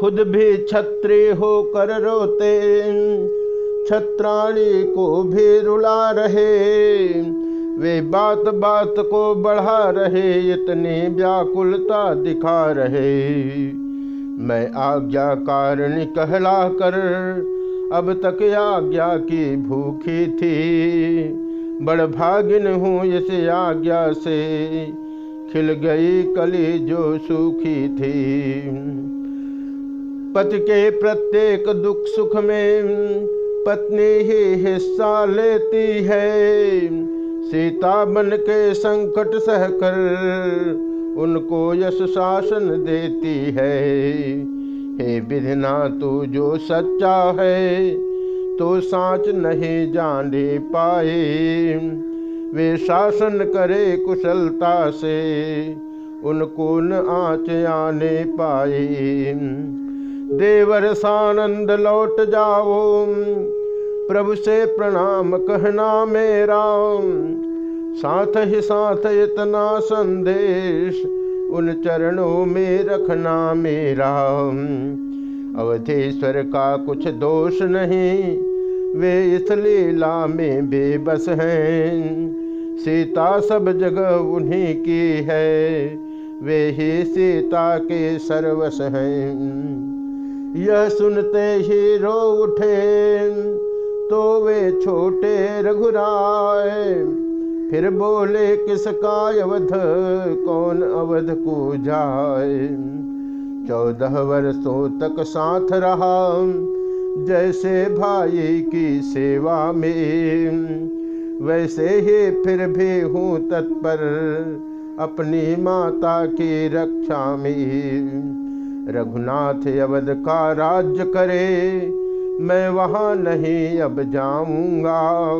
खुद भी छत्री होकर रोते, छत्राणी को भी रुला रहे। वे बात बात को बढ़ा रहे, इतनी व्याकुलता दिखा रहे। मैं आज्ञा कारण कहला कर अब तक आज्ञा की भूखी थी। बड़ भागिन हूँ इस आज्ञा से, खिल गई कली जो सूखी थी। पति के प्रत्येक दुख सुख में पत्नी ही हिस्सा लेती है। सीता मन के संकट सहकर उनको यश शासन देती है। हे विधना, तू जो सच्चा है तो साच नहीं जाने पाए। वे शासन करे कुशलता से, उनको न आँच आने पाए। देवर सानंद लौट जाओ। प्रभु से प्रणाम कहना मेरा। साथ ही साथ इतना संदेश उन चरणों में रखना मेरा। अवधेश्वर का कुछ दोष नहीं, वे इस लीला में बेबस हैं। सीता सब जगह उन्हीं की है, वे ही सीता के सर्वस हैं। यह सुनते ही रो उठे तो वे छोटे रघुराय। फिर बोले, किसका अवध, कौन अवध को जाए चौदह वर्षों तक साथ रहा, जैसे भाई की सेवा में। वैसे ही फिर भी हूँ तत्पर, अपनी माता की रक्षा में। रघुनाथ अवध का राज्य करे, मैं वहाँ नहीं अब जाऊँगा।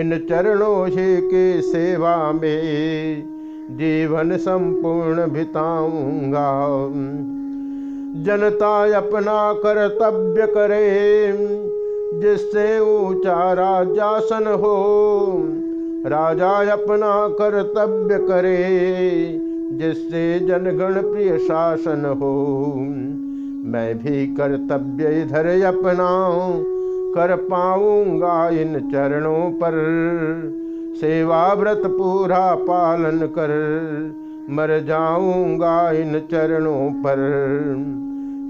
इन चरणों ही के सेवा में जीवन संपूर्ण बिताऊँगा। जनता अपना कर्तव्य करे, जिससे ऊँचा राजासन हो। राजा अपना कर्तव्य करे जिससे जनगण प्रिय शासन हो। मैं भी कर्तव्य इधर अपना कर पाऊँगा इन चरणों पर। सेवा व्रत पूरा पालन कर, मर जाऊँगा इन चरणों पर।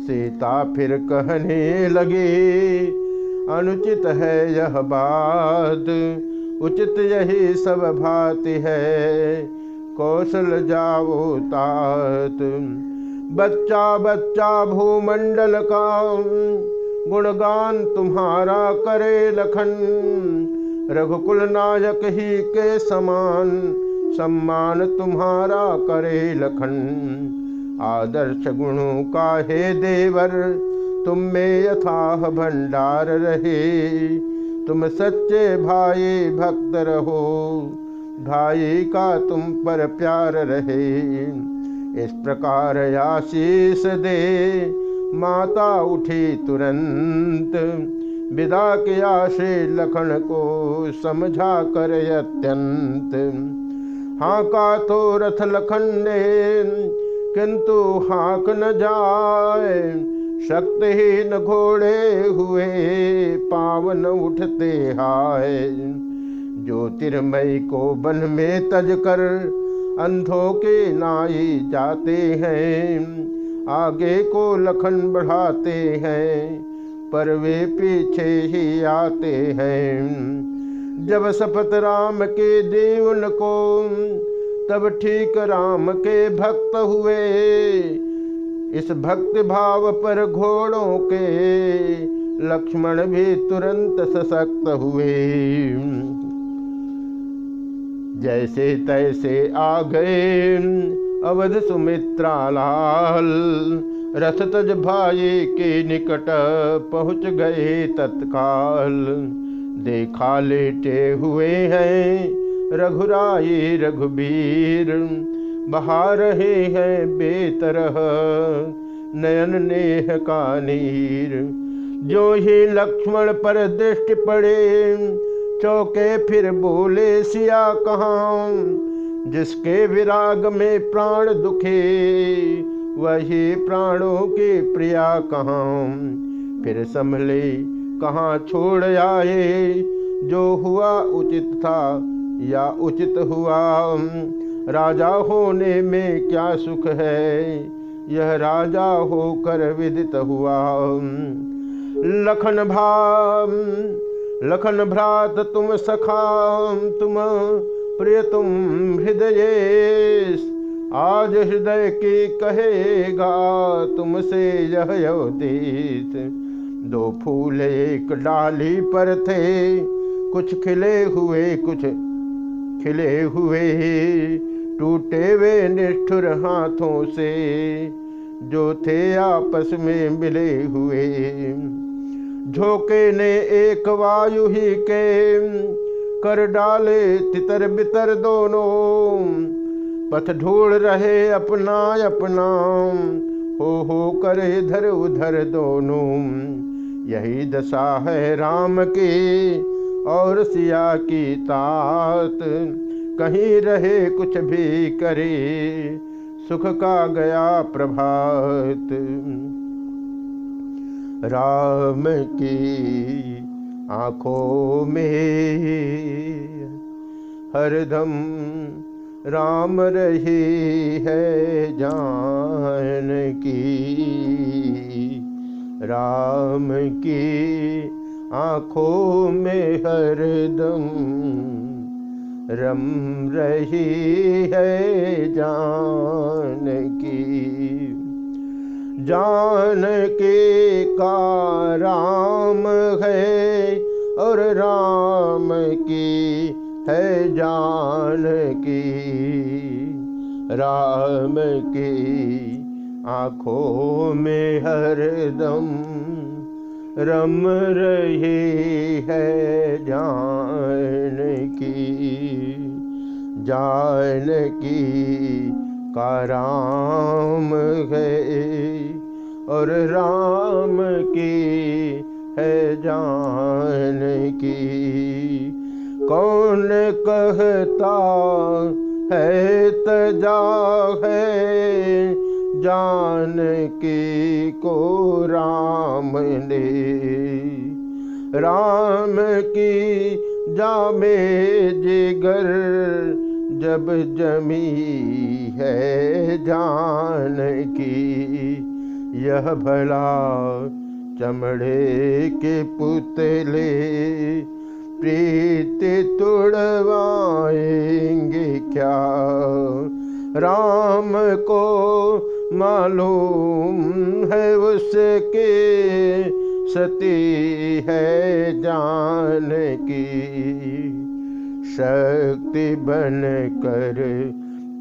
सीता फिर कहने लगी, अनुचित है यह बात, उचित यही सब भांति है। कौशल जाओ तात। बच्चा बच्चा भूमंडल का गुणगान तुम्हारा करे लखन। रघुकुल नायक ही के समान सम्मान तुम्हारा करे लखन। आदर्श गुणों का हे देवर, तुम में यथाह भंडार रहे। तुम सच्चे भाई भक्त रहो। भाई का तुम पर प्यार रहे। इस प्रकार आशीष दे। माता उठी तुरंत। विदा के आशे लखन को। समझा कर अत्यंत। हाँ का तो रथ लखन ने। किंतु हाँक न जाए। शक्तिहीन घोड़े हुए पावन उठते हाय। ज्योतिर्मय को बन में तज कर अंधों के नाई जाते हैं। आगे को लखन बढ़ाते हैं, पर वे पीछे ही आते हैं। जब सपत राम के देवन को, तब ठीक राम के भक्त हुए। इस भक्ति भाव पर घोड़ों के लक्ष्मण भी तुरंत सशक्त हुए। जैसे तैसे आ गए अवध सुमित्रा लाल रथ तज भाई के निकट पहुँच गए तत्काल। देखा लेटे हुए हैं रघुराई रघुबीर, बहा रहे हैं बेतरह नयन नेह का नीर। जो ही लक्ष्मण पर दृष्टि पड़े चौके फिर बोले, सिया कहाँ जिसके विराग में प्राण दुखे, वही प्राणों की प्रिया कहाँ फिर संभले, कहाँ छोड़ आए? जो हुआ उचित था या उचित हुआ? राजा होने में क्या सुख है? यह राजा होकर विदित हुआ। लखन भाम लखन भ्रात तुम सखा तुम प्रिय तुम हृदय, आज हृदय की कहेगा तुमसे यह अवतीत दो फूल एक डाली पर थे, कुछ खिले हुए, कुछ खिले हुए टूटे वे निष्ठुर हाथों से, जो थे आपस में मिले हुए। झोंके ने एक वायु ही के कर डाले तितर बितर दोनों। पथ ढूंढ रहे अपना अपना, हो हो कर इधर उधर दोनों। यही दशा है राम की और सिया की तात। कहीं रहे कुछ भी करे, सुख का गया प्रभात। राम की आँखों में हरदम राम रही है जान की। राम की आँखों में हरदम रम रही है जान जान के का राम है और राम की है जान की राम की आँखों में हरदम रम रही है जान की जान की का राम है और राम की है जान की। कौन कहता है तजा है जान की को राम ने। राम की जामे जिगर जब जमी है जान की। यह भला चमड़े के पुतले प्रीत तुड़वाएँगे क्या? राम को मालूम है उसके सती है जान की। शक्ति बन कर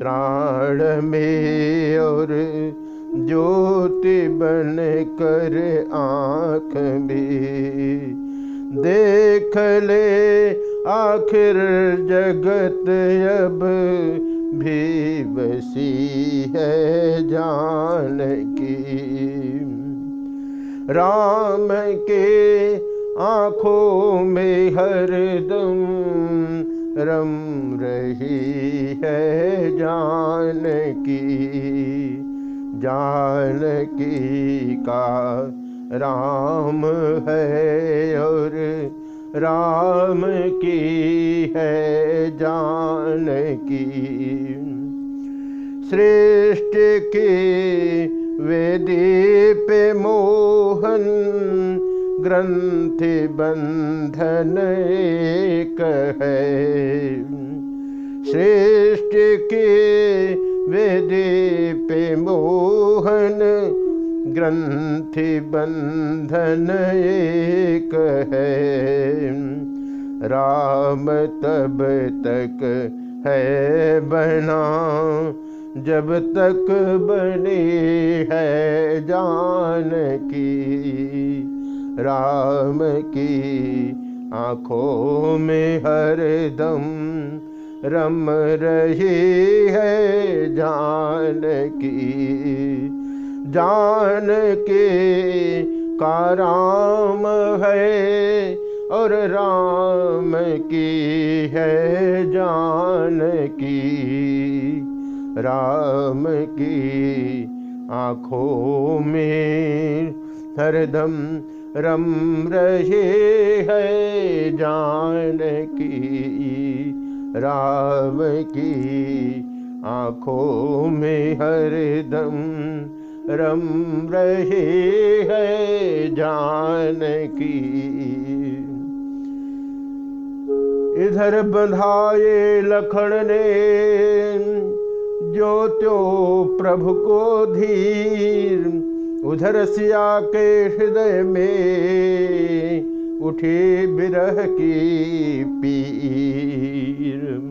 प्राण में और ज्योति बन कर आँख में। देख ले आखिर जगत अब भी बसी है जान की। राम के आँखों में हरदम रम रही है जान की जान की का राम है और राम की है जान की श्रेष्ठ की वेदी पे मोहन ग्रंथि बंधन एक है श्रेष्ठ के वेदी पे मोहन ग्रंथि बंधन एक है राम तब तक है बना जब तक बनी है जान की राम की आँखों में हर दम रम रही है जान की। जान के का राम है और राम की है जान की। राम की आँखों में हरदम रम रहे है जान की राम की आँखों में हरदम रम रहे है जान की इधर बंधाए लखन ने जो त्यो प्रभु को धीर। उधर सिया के हृदय में उठी बिरह की पीर।